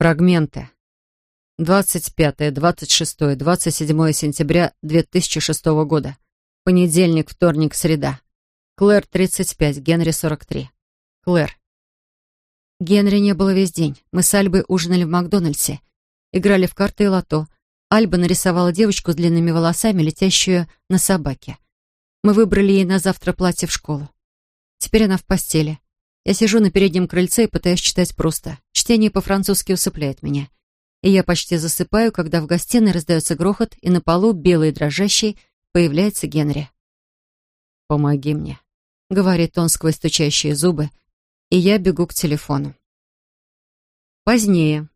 Фрагменты. 25, 26, 27 сентября 2006 года. Понедельник, вторник, среда. Клэр, 35, Генри, 43. Клэр. Генри не было весь день. Мы с Альбой ужинали в Макдональдсе. Играли в карты и лото. Альба нарисовала девочку с длинными волосами, летящую на собаке. Мы выбрали ей на завтра платье в школу. Теперь она в постели. Я сижу на переднем крыльце и пытаюсь читать просто. Чтение по-французски усыпляет меня. И я почти засыпаю, когда в гостиной раздается грохот, и на полу, белый и дрожащий, появляется Генри. «Помоги мне», — говорит он сквозь стучащие зубы, и я бегу к телефону. Позднее.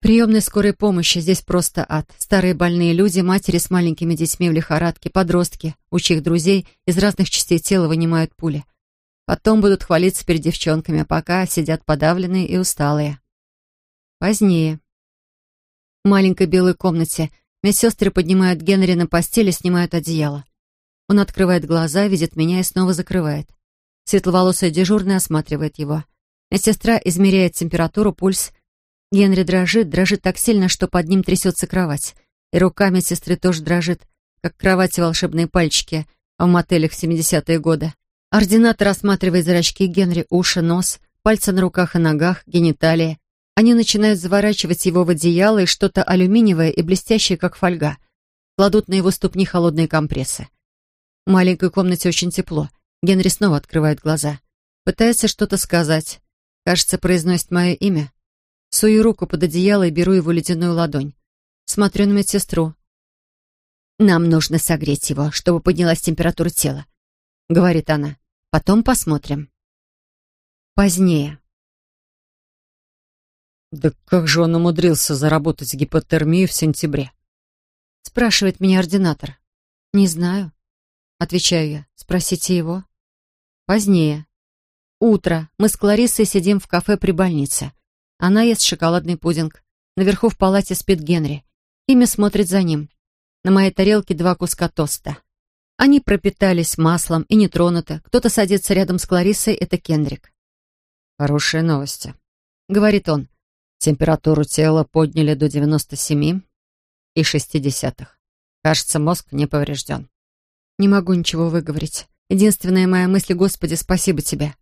Приемной скорой помощи здесь просто ад. Старые больные люди, матери с маленькими детьми в лихорадке, подростки, у чьих друзей из разных частей тела вынимают пули. Потом будут хвалиться перед девчонками, а пока сидят подавленные и усталые. Позднее. В маленькой белой комнате медсестры поднимают Генри на постели снимают одеяло. Он открывает глаза, видит меня и снова закрывает. Светловолосая дежурная осматривает его. Медсестра измеряет температуру, пульс. Генри дрожит, дрожит так сильно, что под ним трясется кровать. И рука медсестры тоже дрожит, как кровати волшебные пальчики в мотелях в 70-е годы. Ординатор осматривает зрачки Генри, уши, нос, пальцы на руках и ногах, гениталии. Они начинают заворачивать его в одеяло и что-то алюминиевое и блестящее, как фольга. Кладут на его ступни холодные компрессы. В маленькой комнате очень тепло. Генри снова открывает глаза. Пытается что-то сказать. Кажется, произносит мое имя. Сую руку под одеяло и беру его ледяную ладонь. Смотрю на медсестру. «Нам нужно согреть его, чтобы поднялась температура тела», — говорит она. «Потом посмотрим». Позднее. «Да как же он умудрился заработать гипотермию в сентябре?» — спрашивает меня ординатор. «Не знаю», — отвечаю я. «Спросите его». Позднее. Утро. Мы с Клариссой сидим в кафе при больнице. Она ест шоколадный пудинг. Наверху в палате спит Генри. Ими смотрит за ним. На моей тарелке два куска тоста. Они пропитались маслом и не тронуты. Кто-то садится рядом с Клариссой, это Кендрик. «Хорошие новости», — говорит он. «Температуру тела подняли до 97 и 60. Кажется, мозг не поврежден». Не могу ничего выговорить. Единственная моя мысль, Господи, спасибо тебе.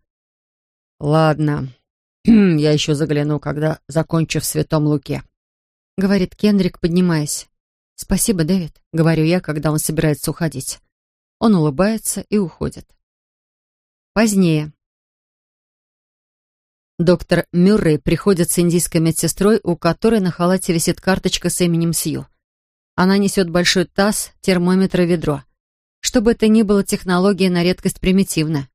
Ладно, я еще загляну, когда закончу в Святом Луке. Говорит Кендрик, поднимаясь. Спасибо, Дэвид, говорю я, когда он собирается уходить. Он улыбается и уходит. Позднее. Доктор Мюррей приходит с индийской медсестрой, у которой на халате висит карточка с именем Сью. Она несет большой таз, термометр и ведро. Что бы это ни было, технология на редкость примитивна.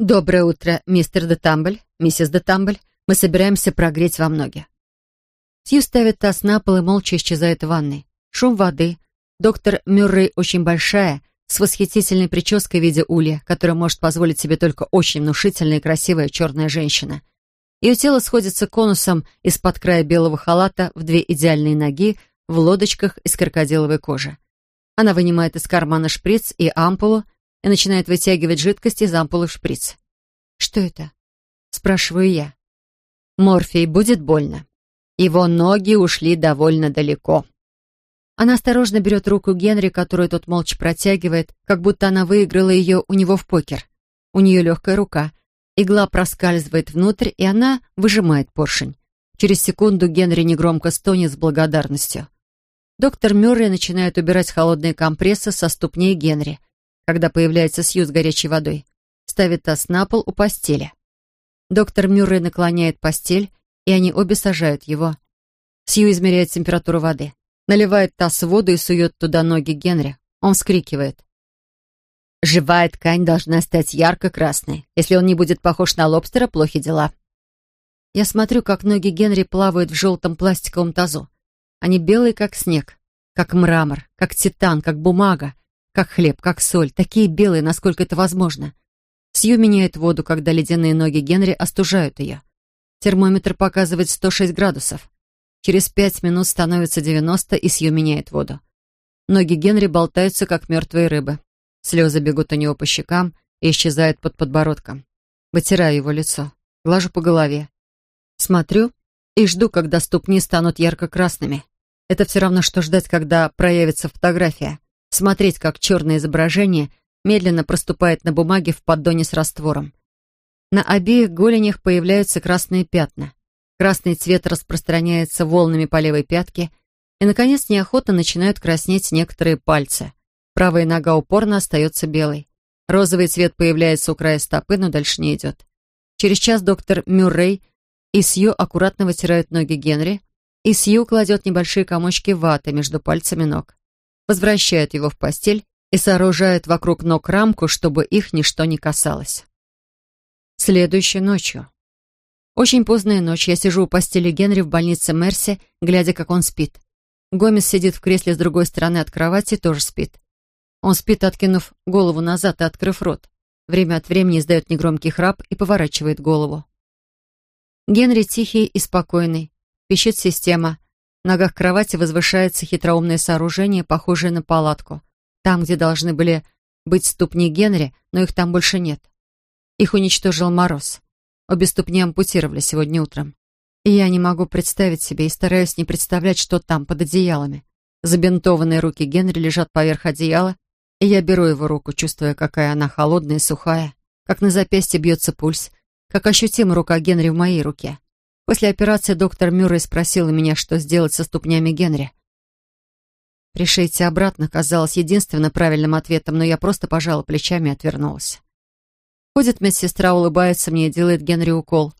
«Доброе утро, мистер де Тамбль, миссис де Тамбль. Мы собираемся прогреть вам ноги». Сью ставит таз на пол и молча исчезает в ванной. Шум воды. Доктор Мюррей очень большая, с восхитительной прической в виде улья, которую может позволить себе только очень внушительная и красивая черная женщина. Ее тело сходится конусом из-под края белого халата в две идеальные ноги в лодочках из крокодиловой кожи. Она вынимает из кармана шприц и ампулу и начинает вытягивать жидкость из ампулы в шприц. «Что это?» — спрашиваю я. «Морфий будет больно. Его ноги ушли довольно далеко». Она осторожно берет руку Генри, которую тот молча протягивает, как будто она выиграла ее у него в покер. У нее легкая рука. Игла проскальзывает внутрь, и она выжимает поршень. Через секунду Генри негромко стонет с благодарностью. Доктор Мюррей начинает убирать холодные компрессы со ступней Генри, когда появляется Сью с горячей водой. Ставит таз на пол у постели. Доктор Мюррей наклоняет постель, и они обе сажают его. Сью измеряет температуру воды. Наливает таз воду и сует туда ноги Генри. Он вскрикивает. «Живая ткань должна стать ярко-красной. Если он не будет похож на лобстера, плохи дела». Я смотрю, как ноги Генри плавают в желтом пластиковом тазу. Они белые, как снег, как мрамор, как титан, как бумага, как хлеб, как соль, такие белые, насколько это возможно. Сью меняет воду, когда ледяные ноги Генри остужают ее. Термометр показывает 106 градусов. Через пять минут становится 90, и Сью меняет воду. Ноги Генри болтаются, как мертвые рыбы. Слезы бегут у него по щекам и исчезают под подбородком. Вытираю его лицо, глажу по голове. Смотрю и жду, когда ступни станут ярко-красными. Это все равно, что ждать, когда проявится фотография. Смотреть, как черное изображение медленно проступает на бумаге в поддоне с раствором. На обеих голенях появляются красные пятна. Красный цвет распространяется волнами по левой пятке, и, наконец, неохотно начинают краснеть некоторые пальцы. Правая нога упорно остается белой. Розовый цвет появляется у края стопы, но дальше не идет. Через час доктор Мюррей и Сью аккуратно вытирают ноги Генри, и Сью кладет небольшие комочки ваты между пальцами ног. Возвращают его в постель и сооружают вокруг ног рамку, чтобы их ничто не касалось. Следующей ночью. Очень поздняя ночь. Я сижу у постели Генри в больнице Мерси, глядя, как он спит. Гомес сидит в кресле с другой стороны от кровати и тоже спит. Он спит, откинув голову назад и открыв рот. Время от времени издает негромкий храп и поворачивает голову. Генри тихий и спокойный. Пищит система. В ногах кровати возвышается хитроумное сооружение, похожее на палатку. Там, где должны были быть ступни Генри, но их там больше нет. Их уничтожил мороз. Обе ступни ампутировали сегодня утром. И я не могу представить себе и стараюсь не представлять, что там, под одеялами. Забинтованные руки Генри лежат поверх одеяла, и я беру его руку, чувствуя, какая она холодная и сухая, как на запястье бьется пульс, как ощутима рука Генри в моей руке. После операции доктор Мюррей спросила меня, что сделать со ступнями Генри. Пришейте обратно казалось единственно правильным ответом, но я просто пожала плечами и отвернулась. Ходит медсестра, улыбается мне и делает Генри укол.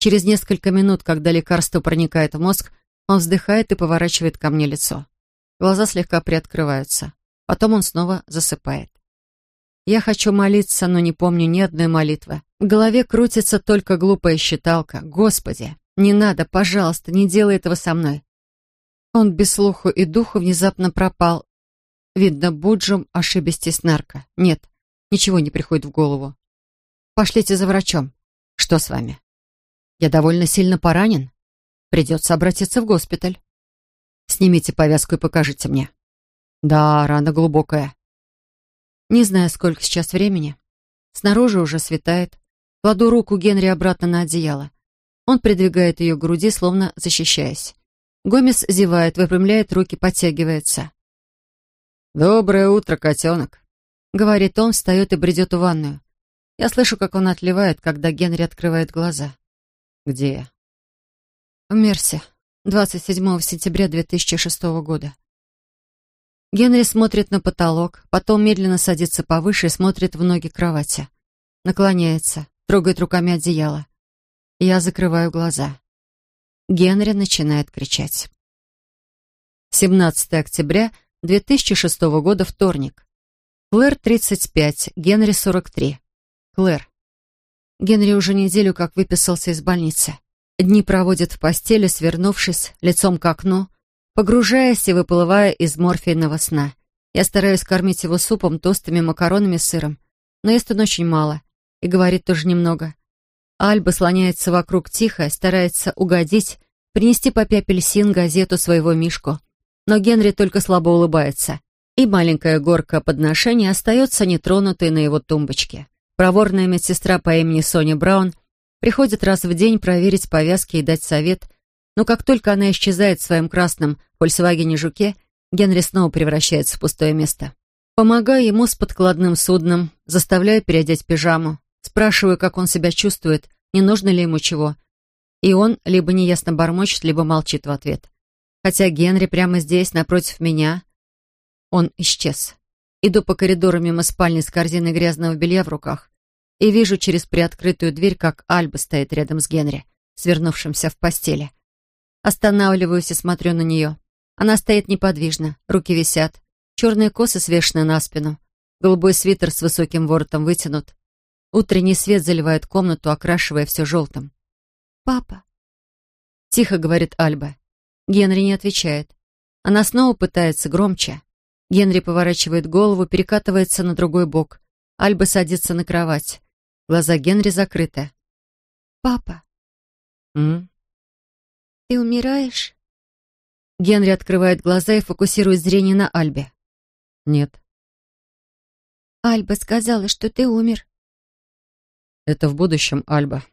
Через несколько минут, когда лекарство проникает в мозг, он вздыхает и поворачивает ко мне лицо. Глаза слегка приоткрываются. Потом он снова засыпает. Я хочу молиться, но не помню ни одной молитвы. В голове крутится только глупая считалка. Господи, не надо, пожалуйста, не делай этого со мной. Он без слуху и духу внезапно пропал. Видно, Буджум ошибись нарко. Нет, ничего не приходит в голову. Пошлите за врачом. Что с вами? Я довольно сильно поранен. Придется обратиться в госпиталь. Снимите повязку и покажите мне. Да, рана глубокая. Не знаю, сколько сейчас времени. Снаружи уже светает. Кладу руку Генри обратно на одеяло. Он придвигает ее к груди, словно защищаясь. Гомес зевает, выпрямляет руки, подтягивается. «Доброе утро, котенок», — говорит он, встает и бредет в ванную. Я слышу, как он отливает, когда Генри открывает глаза. «Где я?» «В Мерсе, 27 сентября 2006 года». Генри смотрит на потолок, потом медленно садится повыше и смотрит в ноги кровати. Наклоняется, трогает руками одеяло. Я закрываю глаза. Генри начинает кричать. 17 октября 2006 года, вторник. Клэр, 35, Генри, 43. Клэр. Генри уже неделю как выписался из больницы. Дни проводит в постели, свернувшись, лицом к окну, погружаясь и выплывая из морфийного сна. Я стараюсь кормить его супом, тостами, макаронами сыром, но ест он очень мало и говорит тоже немного. Альба слоняется вокруг тихо, старается угодить, принести папе апельсин, газету своего Мишку. Но Генри только слабо улыбается, и маленькая горка подношений остается нетронутой на его тумбочке. Проворная медсестра по имени Соня Браун приходит раз в день проверить повязки и дать совет, но как только она исчезает в своем красном «Фольксвагене-жуке», Генри снова превращается в пустое место. Помогаю ему с подкладным судном, заставляю переодеть пижаму, спрашиваю, как он себя чувствует, не нужно ли ему чего. И он либо неясно бормочет, либо молчит в ответ. Хотя Генри прямо здесь, напротив меня, он исчез. Иду по коридору мимо спальни с корзиной грязного белья в руках и вижу через приоткрытую дверь, как Альба стоит рядом с Генри, свернувшимся в постели. Останавливаюсь и смотрю на нее. Она стоит неподвижно, руки висят, черные косы свешены на спину, голубой свитер с высоким воротом вытянут. Утренний свет заливает комнату, окрашивая все желтым. «Папа!» Тихо говорит Альба. Генри не отвечает. Она снова пытается громче. Генри поворачивает голову, перекатывается на другой бок. Альба садится на кровать. Глаза Генри закрыты. «Папа!» «М?» «Ты умираешь?» Генри открывает глаза и фокусирует зрение на Альбе. «Нет». «Альба сказала, что ты умер». «Это в будущем, Альба.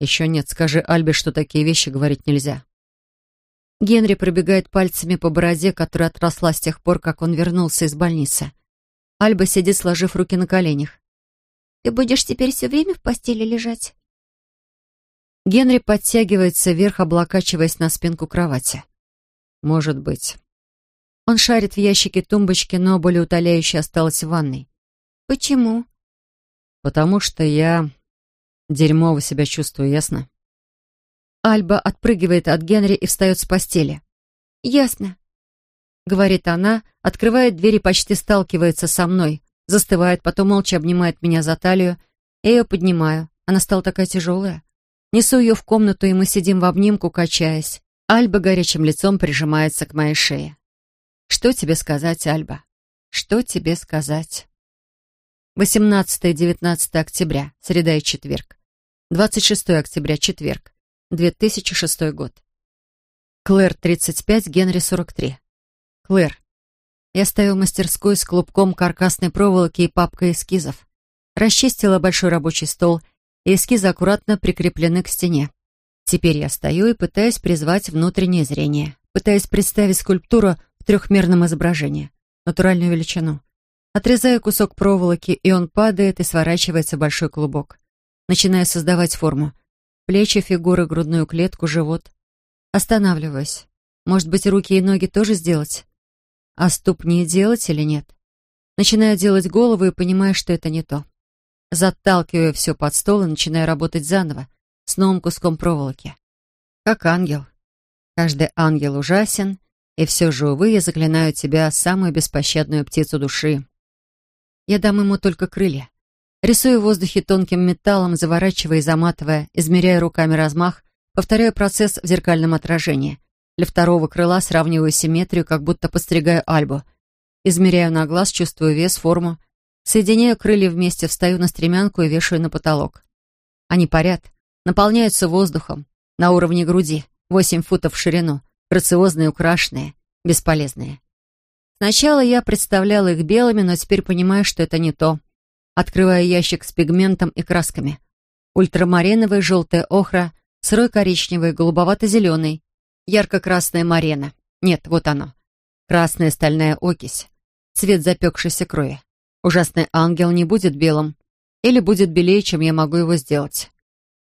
Еще нет, скажи Альбе, что такие вещи говорить нельзя. Генри пробегает пальцами по бороде, которая отросла с тех пор, как он вернулся из больницы. Альба сидит, сложив руки на коленях. «Ты будешь теперь все время в постели лежать?» Генри подтягивается вверх, облокачиваясь на спинку кровати. «Может быть». Он шарит в ящике тумбочки, но более утоляющая осталась в ванной. «Почему?» «Потому что я дерьмово себя чувствую, ясно?» Альба отпрыгивает от Генри и встает с постели. «Ясно», — говорит она, открывает дверь и почти сталкивается со мной, застывает, потом молча обнимает меня за талию. Я ее поднимаю. Она стала такая тяжелая. Несу ее в комнату, и мы сидим в обнимку, качаясь. Альба горячим лицом прижимается к моей шее. «Что тебе сказать, Альба? Что тебе сказать?» 18-19 октября, среда и четверг. 26 октября, четверг. 2006 год. Клэр, 35, Генри, 43. Клэр. Я стою в мастерской с клубком каркасной проволоки и папкой эскизов. Расчистила большой рабочий стол, и эскизы аккуратно прикреплены к стене. Теперь я стою и пытаюсь призвать внутреннее зрение, пытаюсь представить скульптуру в трехмерном изображении, натуральную величину. Отрезаю кусок проволоки, и он падает и сворачивается большой клубок. Начинаю создавать форму — Плечи, фигуры, грудную клетку, живот. Останавливаюсь. Может быть, руки и ноги тоже сделать? А ступни делать или нет? Начинаю делать голову и понимаю, что это не то. Заталкиваю все под стол и начинаю работать заново, с новым куском проволоки. Как ангел. Каждый ангел ужасен, и все же, увы, я заклинаю тебя, самую беспощадную птицу души. Я дам ему только крылья. Рисую в воздухе тонким металлом, заворачивая и заматывая, измеряя руками размах, повторяю процесс в зеркальном отражении. Для второго крыла сравниваю симметрию, как будто подстригаю альбу. Измеряю на глаз, чувствую вес, форму. Соединяю крылья вместе, встаю на стремянку и вешаю на потолок. Они парят, наполняются воздухом, на уровне груди, восемь футов в ширину, грациозные, украшенные, бесполезные. Сначала я представляла их белыми, но теперь понимаю, что это не то открывая ящик с пигментом и красками. Ультрамариновая желтая охра, сырой коричневый, голубовато-зеленый, ярко-красная марена. Нет, вот оно. Красная стальная окись. Цвет запекшейся крови. Ужасный ангел не будет белым. Или будет белее, чем я могу его сделать.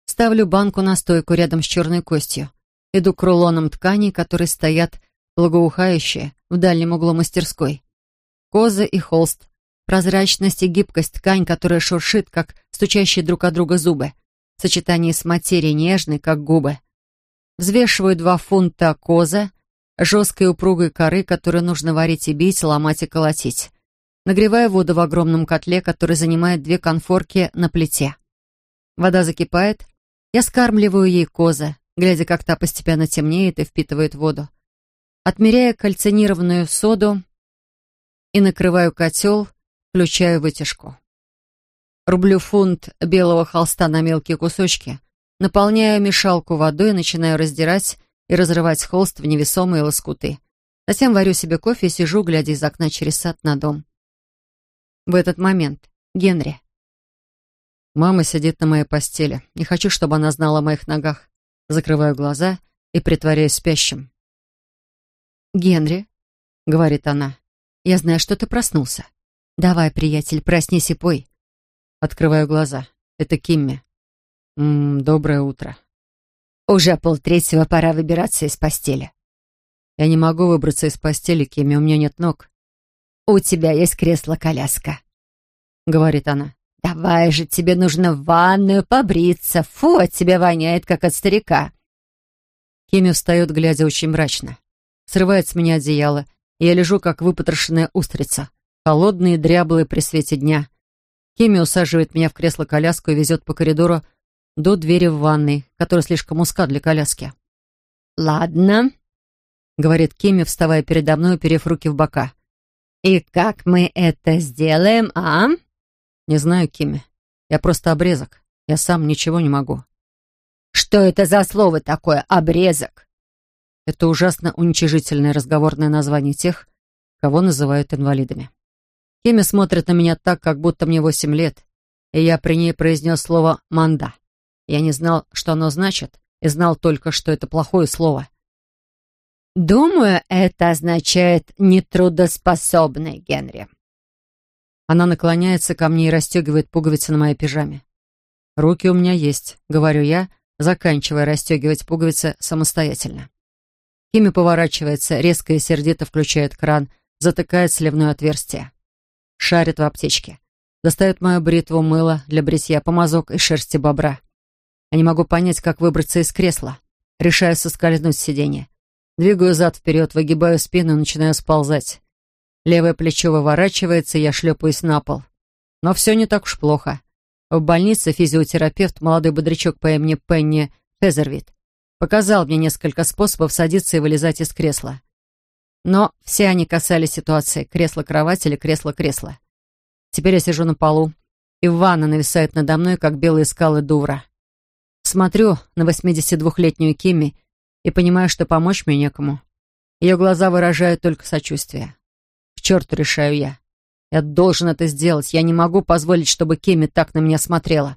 Ставлю банку на стойку рядом с черной костью. Иду к рулонам тканей, которые стоят благоухающие в дальнем углу мастерской. Козы и холст, Прозрачность и гибкость ткань, которая шуршит, как стучащие друг от друга зубы. В сочетании с материей нежной, как губы. Взвешиваю два фунта коза, жесткой упругой коры, которую нужно варить и бить, ломать и колотить. Нагреваю воду в огромном котле, который занимает две конфорки на плите. Вода закипает. Я скармливаю ей коза, глядя, как та постепенно темнеет и впитывает воду. Отмеряя кальцинированную соду и накрываю котел, Включаю вытяжку. Рублю фунт белого холста на мелкие кусочки, наполняю мешалку водой, начинаю раздирать и разрывать холст в невесомые лоскуты. Затем варю себе кофе и сижу, глядя из окна через сад на дом. В этот момент Генри. Мама сидит на моей постели. Не хочу, чтобы она знала о моих ногах. Закрываю глаза и притворяюсь спящим. «Генри», — говорит она, — «я знаю, что ты проснулся. «Давай, приятель, проснись и пой». Открываю глаза. Это Кимми. «М -м, «Доброе утро». «Уже полтретьего, пора выбираться из постели». «Я не могу выбраться из постели, Кимми, у меня нет ног». «У тебя есть кресло-коляска», — говорит она. «Давай же, тебе нужно в ванную побриться. Фу, от тебя воняет, как от старика». Кимми встает, глядя очень мрачно. Срывает с меня одеяло, и я лежу, как выпотрошенная устрица холодные, дряблые при свете дня. Кеми усаживает меня в кресло-коляску и везет по коридору до двери в ванной, которая слишком узка для коляски. «Ладно», — говорит Кеми, вставая передо мной, уперев руки в бока. «И как мы это сделаем, а?» «Не знаю, Кими. Я просто обрезок. Я сам ничего не могу». «Что это за слово такое, обрезок?» Это ужасно уничижительное разговорное название тех, кого называют инвалидами. Кими смотрит на меня так, как будто мне восемь лет, и я при ней произнес слово «манда». Я не знал, что оно значит, и знал только, что это плохое слово. «Думаю, это означает «нетрудоспособный», Генри». Она наклоняется ко мне и расстегивает пуговицы на моей пижаме. «Руки у меня есть», — говорю я, заканчивая расстегивать пуговицы самостоятельно. Кими поворачивается, резко и сердито включает кран, затыкает сливное отверстие. Шарит в аптечке. Достает мою бритву, мыло для бритья, помазок и шерсти бобра. Я не могу понять, как выбраться из кресла. Решаю соскользнуть с сиденья. Двигаю зад-вперед, выгибаю спину и начинаю сползать. Левое плечо выворачивается, я шлепаюсь на пол. Но все не так уж плохо. В больнице физиотерапевт, молодой бодрячок по имени Пенни Фезервит, показал мне несколько способов садиться и вылезать из кресла. Но все они касались ситуации кресло-кровать или кресло-кресло. Теперь я сижу на полу, и ванна нависает надо мной, как белые скалы Дувра. Смотрю на 82-летнюю Кимми и понимаю, что помочь мне некому. Ее глаза выражают только сочувствие. К черту решаю я. Я должен это сделать. Я не могу позволить, чтобы Кимми так на меня смотрела.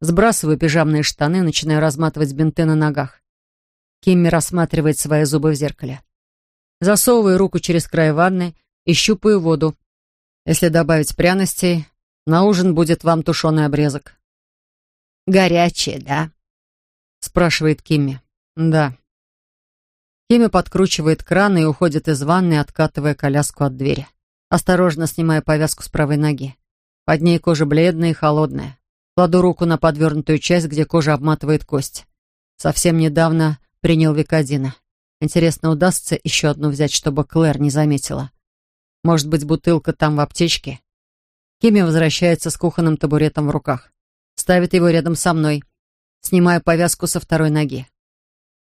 Сбрасываю пижамные штаны и начинаю разматывать бинты на ногах. Кимми рассматривает свои зубы в зеркале. Засовываю руку через край ванны и щупаю воду. Если добавить пряностей, на ужин будет вам тушеный обрезок. «Горячее, да?» — спрашивает Кимми. «Да». Кимми подкручивает кран и уходит из ванны, откатывая коляску от двери. Осторожно снимая повязку с правой ноги. Под ней кожа бледная и холодная. Кладу руку на подвернутую часть, где кожа обматывает кость. Совсем недавно принял Викодина. Интересно, удастся еще одну взять, чтобы Клэр не заметила. Может быть, бутылка там в аптечке? Кимми возвращается с кухонным табуретом в руках. Ставит его рядом со мной. Снимаю повязку со второй ноги.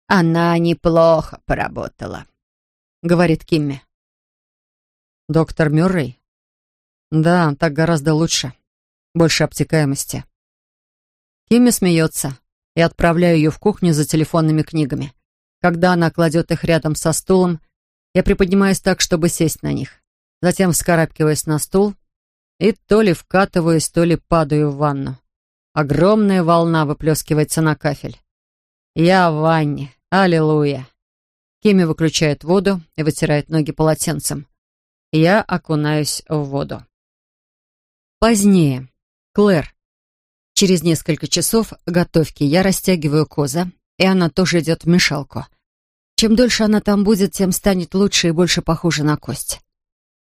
«Она неплохо поработала», — говорит Кимми. «Доктор Мюррей?» «Да, так гораздо лучше. Больше обтекаемости». Кимми смеется. и отправляю ее в кухню за телефонными книгами. Когда она кладет их рядом со стулом, я приподнимаюсь так, чтобы сесть на них. Затем вскарабкиваюсь на стул и то ли вкатываюсь, то ли падаю в ванну. Огромная волна выплескивается на кафель. Я в ванне. Аллилуйя. Кими выключает воду и вытирает ноги полотенцем. Я окунаюсь в воду. Позднее. Клэр. Через несколько часов готовки я растягиваю коза, и она тоже идет в мешалку. Чем дольше она там будет, тем станет лучше и больше похожа на кость.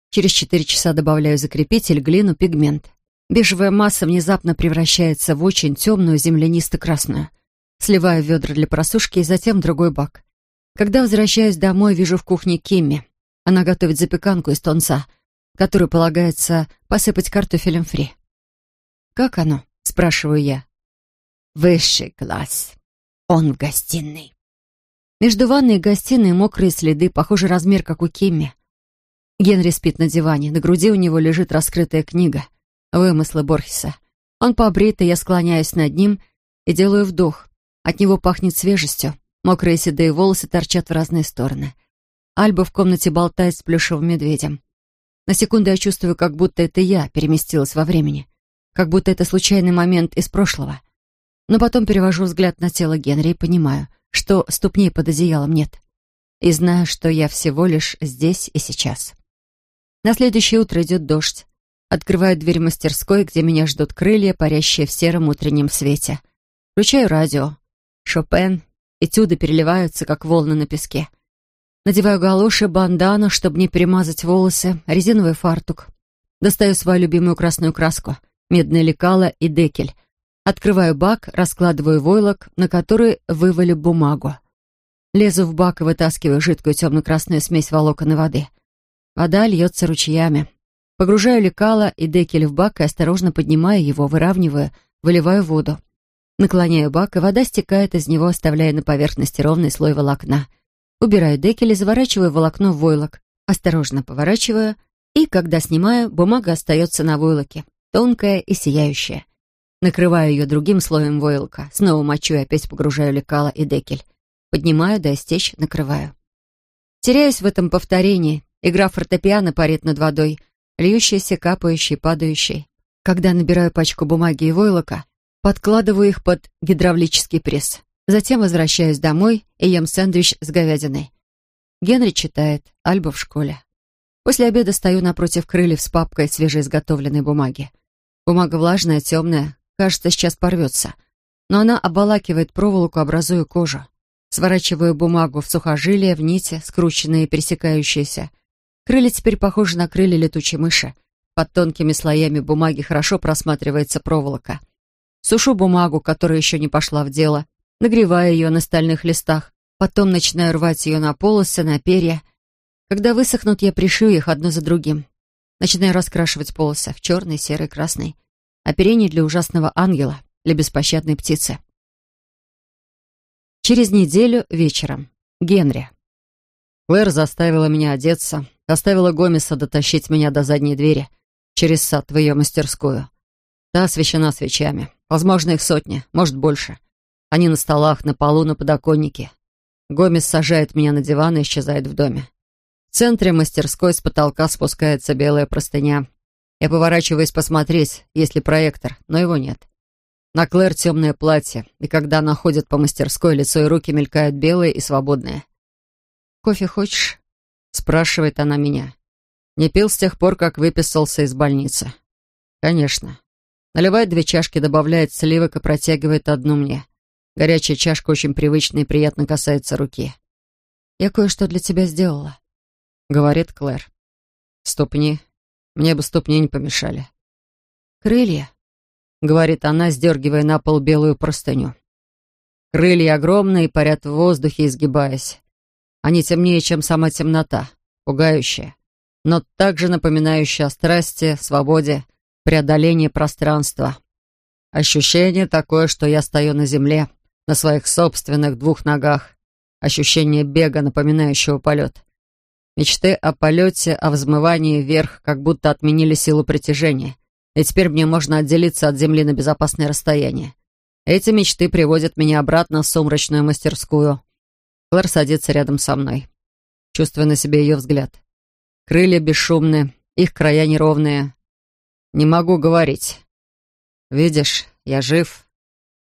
Через четыре часа добавляю закрепитель, глину, пигмент. Бежевая масса внезапно превращается в очень темную землянисто-красную. Сливаю ведра для просушки и затем другой бак. Когда возвращаюсь домой, вижу в кухне Кимми. Она готовит запеканку из тонца, которую полагается посыпать картофелем фри. «Как оно?» — спрашиваю я. «Высший класс. Он в гостиной». Между ванной и гостиной мокрые следы, похожий размер, как у Кимми. Генри спит на диване, на груди у него лежит раскрытая книга. Вымыслы Борхеса. Он побрит, и я склоняюсь над ним и делаю вдох. От него пахнет свежестью. Мокрые седые волосы торчат в разные стороны. Альба в комнате болтает с плюшевым медведем. На секунду я чувствую, как будто это я переместилась во времени. Как будто это случайный момент из прошлого. Но потом перевожу взгляд на тело Генри и понимаю, что ступней под одеялом нет. И знаю, что я всего лишь здесь и сейчас. На следующее утро идет дождь. Открываю дверь мастерской, где меня ждут крылья, парящие в сером утреннем свете. Включаю радио. Шопен, этюды переливаются, как волны на песке. Надеваю галоши, бандану, чтобы не перемазать волосы, резиновый фартук. Достаю свою любимую красную краску, медное лекало и декель. Открываю бак, раскладываю войлок, на который вывалю бумагу. Лезу в бак и вытаскиваю жидкую темно-красную смесь волокон и воды. Вода льется ручьями. Погружаю лекало и декель в бак и осторожно поднимаю его, выравниваю, выливаю воду. Наклоняю бак, и вода стекает из него, оставляя на поверхности ровный слой волокна. Убираю декель и заворачиваю волокно в войлок. Осторожно поворачиваю, и, когда снимаю, бумага остается на войлоке, тонкая и сияющая. Накрываю ее другим слоем войлока, снова мочу и опять погружаю лекало и декель. Поднимаю, до истечь, накрываю. Теряюсь в этом повторении. Игра фортепиано парит над водой, льющейся, капающей, падающей. Когда набираю пачку бумаги и войлока, Подкладываю их под гидравлический пресс. Затем возвращаюсь домой и ем сэндвич с говядиной. Генри читает, Альба в школе. После обеда стою напротив крыльев с папкой свежеизготовленной бумаги. Бумага влажная, темная, кажется, сейчас порвется. Но она обволакивает проволоку, образуя кожу. Сворачиваю бумагу в сухожилия, в нити, скрученные и пересекающиеся. Крылья теперь похожи на крылья летучей мыши. Под тонкими слоями бумаги хорошо просматривается проволока. Сушу бумагу, которая еще не пошла в дело, нагреваю ее на стальных листах, потом начинаю рвать ее на полосы, на перья — когда высохнут, я пришью их одно за другим. Начинаю раскрашивать полосы в черный, серый, красный. Оперение для ужасного ангела, для беспощадной птицы. Через неделю вечером. Генри. Клэр заставила меня одеться, заставила Гомеса дотащить меня до задней двери, через сад в ее мастерскую. Та освещена свечами. Возможно, их сотни, может, больше. Они на столах, на полу, на подоконнике. Гомес сажает меня на диван и исчезает в доме. В центре мастерской с потолка спускается белая простыня. Я поворачиваюсь посмотреть, есть ли проектор, но его нет. На Клэр темное платье, и когда она ходит по мастерской, лицо и руки мелькают белые и свободные. «Кофе хочешь?» — спрашивает она меня. Не пил с тех пор, как выписался из больницы. «Конечно». Наливает две чашки, добавляет сливок и протягивает одну мне. Горячая чашка очень привычная и приятно касается руки. «Я кое-что для тебя сделала». — говорит Клэр. «Ступни. Мне бы ступни не помешали». «Крылья», — говорит она, сдергивая на пол белую простыню. Крылья огромные, парят в воздухе, изгибаясь. Они темнее, чем сама темнота, пугающая, но также напоминающая о страсти, свободе, преодолении пространства. Ощущение такое, что я стою на земле, на своих собственных двух ногах. Ощущение бега, напоминающего полет. Мечты о полете, о взмывании вверх, как будто отменили силу притяжения. И теперь мне можно отделиться от земли на безопасное расстояние. Эти мечты приводят меня обратно в сумрачную мастерскую. Клэр садится рядом со мной. Чувствую на себе ее взгляд. Крылья бесшумные, их края неровные. Не могу говорить. Видишь, я жив.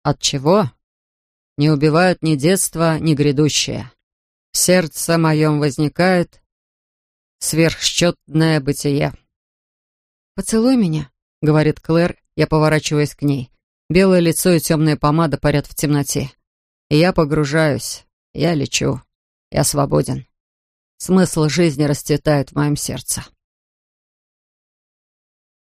От чего? Не убивают ни детство, ни грядущее. В сердце моем возникает сверхсчетное бытие. «Поцелуй меня», — говорит Клэр, я поворачиваюсь к ней. Белое лицо и темная помада парят в темноте. И я погружаюсь, я лечу, я свободен. Смысл жизни расцветает в моем сердце.